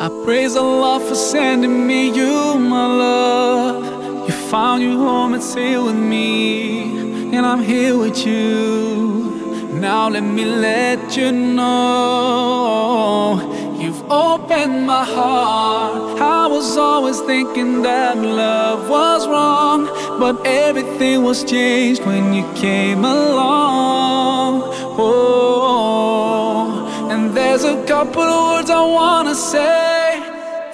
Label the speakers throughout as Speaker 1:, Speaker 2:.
Speaker 1: I praise Allah for sending me you, my love. You found your home and stay with me, and I'm here with you. Now let me let you know you've opened my heart. I was always thinking that love was wrong, but everything was changed when you came along. Oh, and there's a couple of words I wanna say.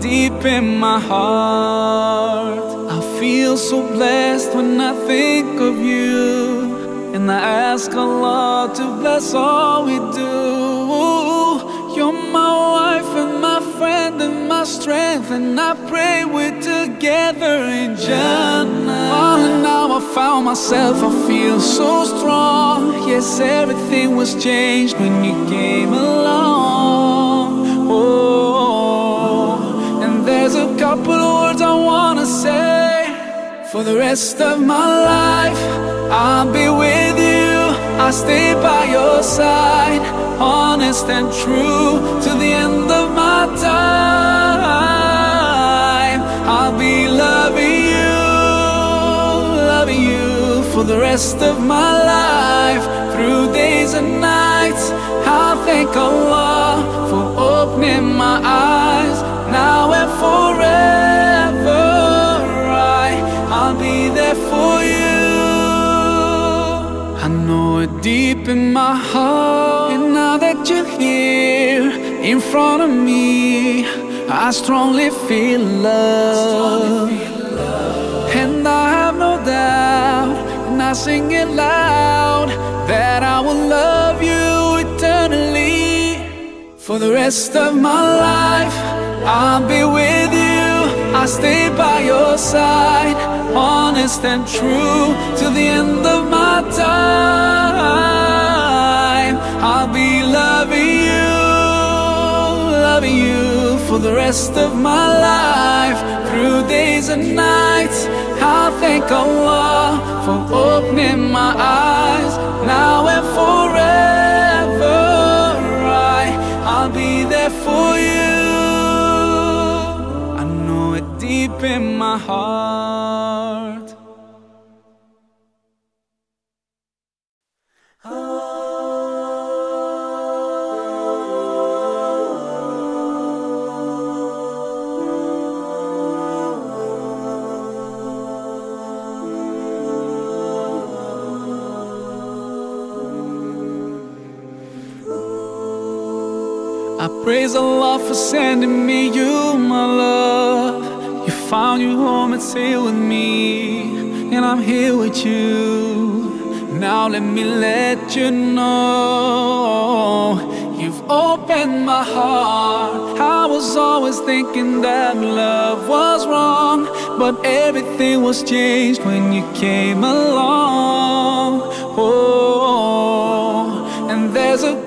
Speaker 1: deep in my heart. I feel so blessed when I think of you. And I ask Allah to bless all we do. You're my wife and my friend and my strength. And I pray we're together in Jannah. Falling now, I found myself, I feel so strong. Yes, everything was changed when you came along. Oh, couple of words I wanna say. For the rest of my life, I'll be with you. I'll stay by your side, honest and true to the end of my time. I'll be loving you, loving you for the rest of my life, through days and nights. I'll thank Allah for opening my eyes deep in my heart. And now that you're here in front of me, I strongly feel love. And I have no doubt, and I sing it loud, that I will love you eternally. For the rest of my life, I'll be with you. I'll stay by your side, honest and true till the end of my time. I'll be loving you, loving you for the rest of my life, through days and nights. I'll thank Allah for opening my eyes now and forever. I, I'll be there for you. My heart. I praise Allah for sending me you, my love. You home and stay with me, and I'm here with you. Now let me let you know you've opened my heart. I was always thinking that love was wrong, but everything was changed when you came along. Oh, and there's a